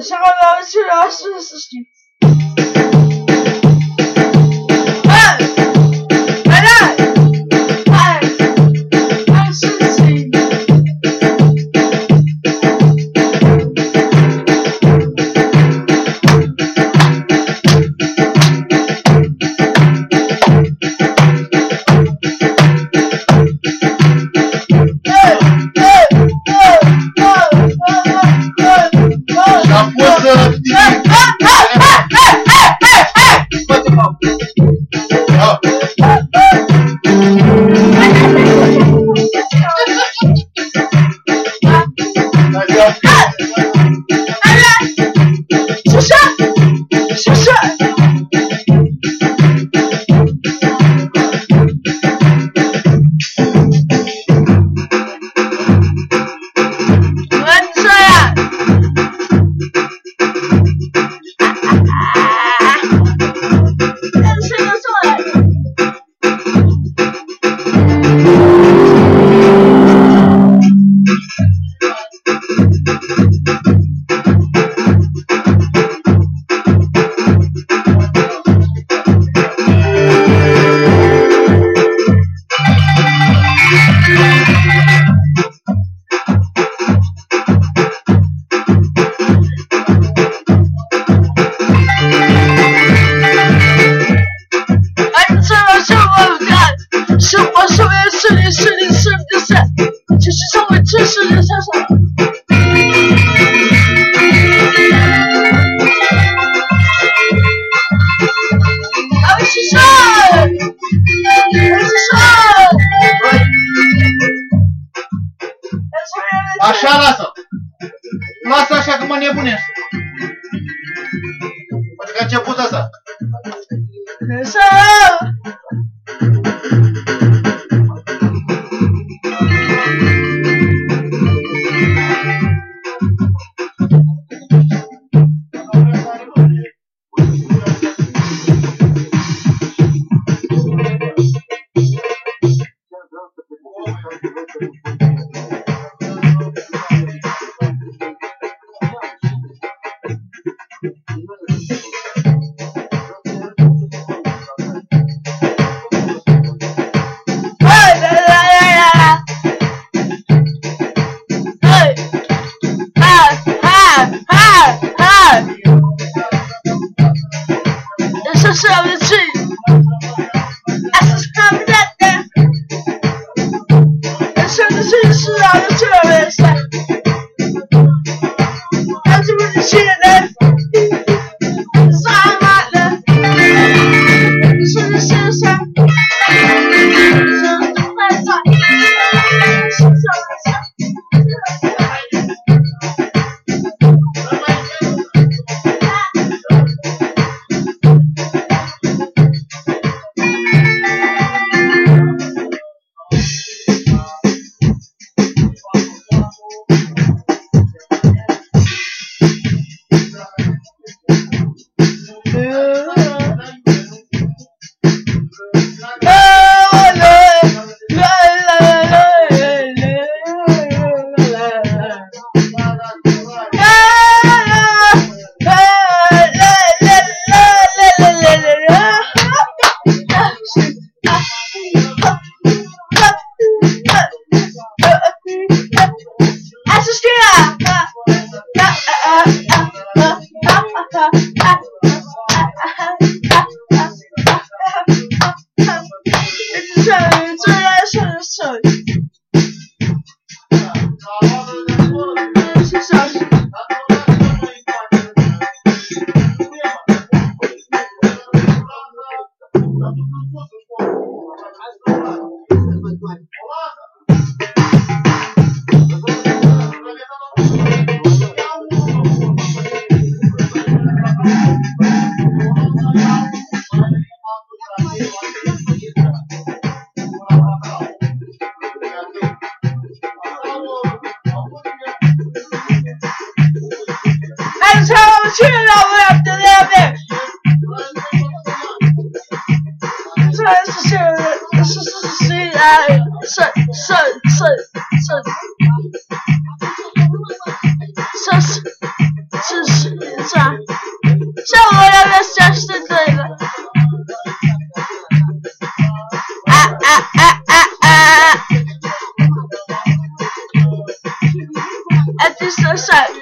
Some of those who lost resistance. 我是为是你是你是比赛，只是上为这是你上上。我们是胜，我是胜。Așa lasă! Lasă așa că mă nebunești! Pentru că a început asta! Să... This is 17. Olá, That's how I'm chilling over after that bit. So it's just here. It's just to see that. So, so, so, so. So, so, so, so. So, whatever, it's just a deliver. Ah, ah, ah, ah, ah. At this, so, so.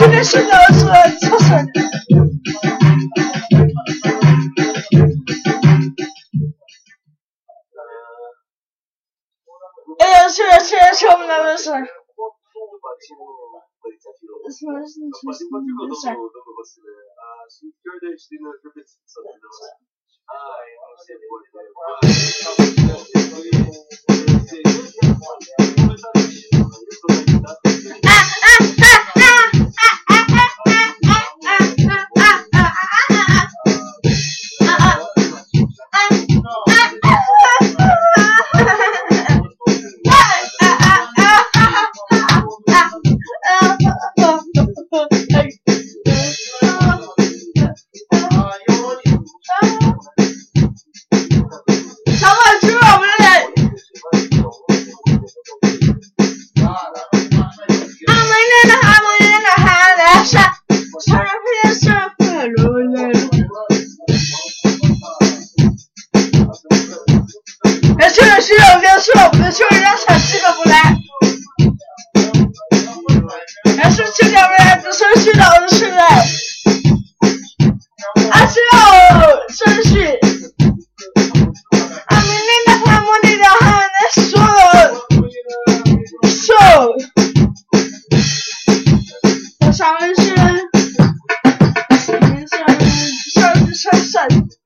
今天现在是几岁？哎呀，是是是，我们的事。什么？啊！result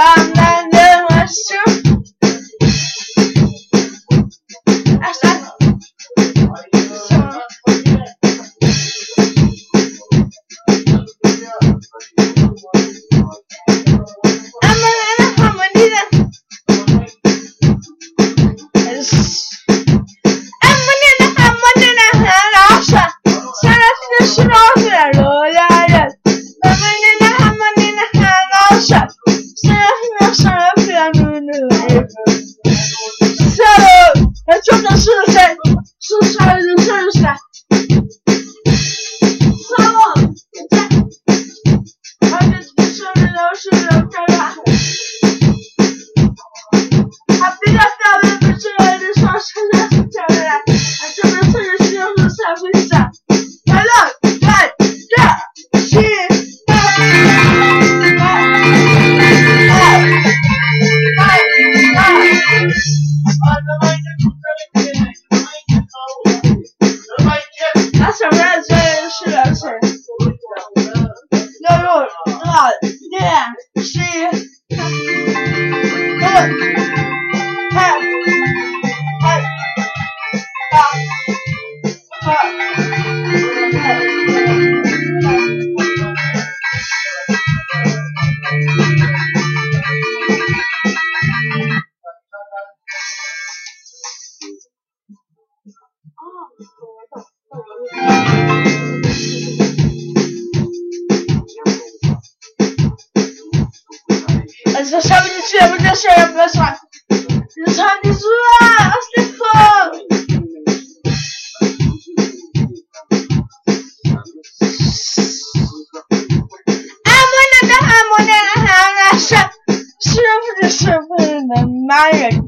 Navidad. złe! Ostefon! Amona, kocham, ona, nasza, szumna, szumna,